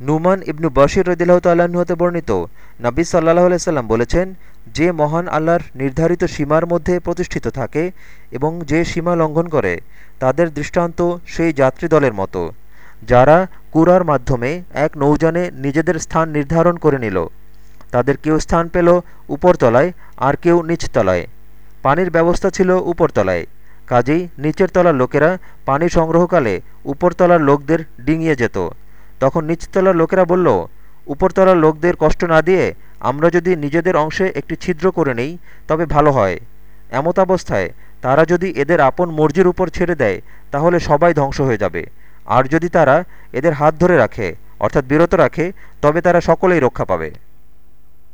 নুমান ইবনু বশির রদিল্লাহ তাল্লাহ্ন হতে বর্ণিত, নবী সাল্লাহ আলাইসাল্লাম বলেছেন, যে মহান আল্লাহর নির্ধারিত সীমার মধ্যে প্রতিষ্ঠিত থাকে এবং যে সীমা লঙ্ঘন করে, তাদের দৃষ্টান্ত সেই যাত্রী দলের মতো, যারা কুরার মাধ্যমে এক নৌযানে নিজেদের স্থান নির্ধারণ করে নিল। তাদের কেউ স্থান পেল উপরতলায়, আর কেউ নিচতলায়। পানির ব্যবস্থা ছিল উপরতলায়। কাজেই নিচের তলার লোকেরা পানি সংগ্রহকালে উপরতলার লোকদের ডিঙিয়ে যেত। তখন নিচতলার লোকেরা বলল, উপরতলার লোকদের কষ্ট না দিয়ে আমরা যদি নিজেদের অংশে একটি ছিদ্র করে নেই, তবে ভালো হয়। এমত অবস্থায় তারা যদি এদের আপন মর্জির উপর ছেড়ে দেয়, তাহলে সবাই ধ্বংস হয়ে যাবে। আর যদি তারা এদের হাত ধরে রাখে, অর্থাৎ বিরত রাখে, তবে তারা সকলেই রক্ষা পাবে।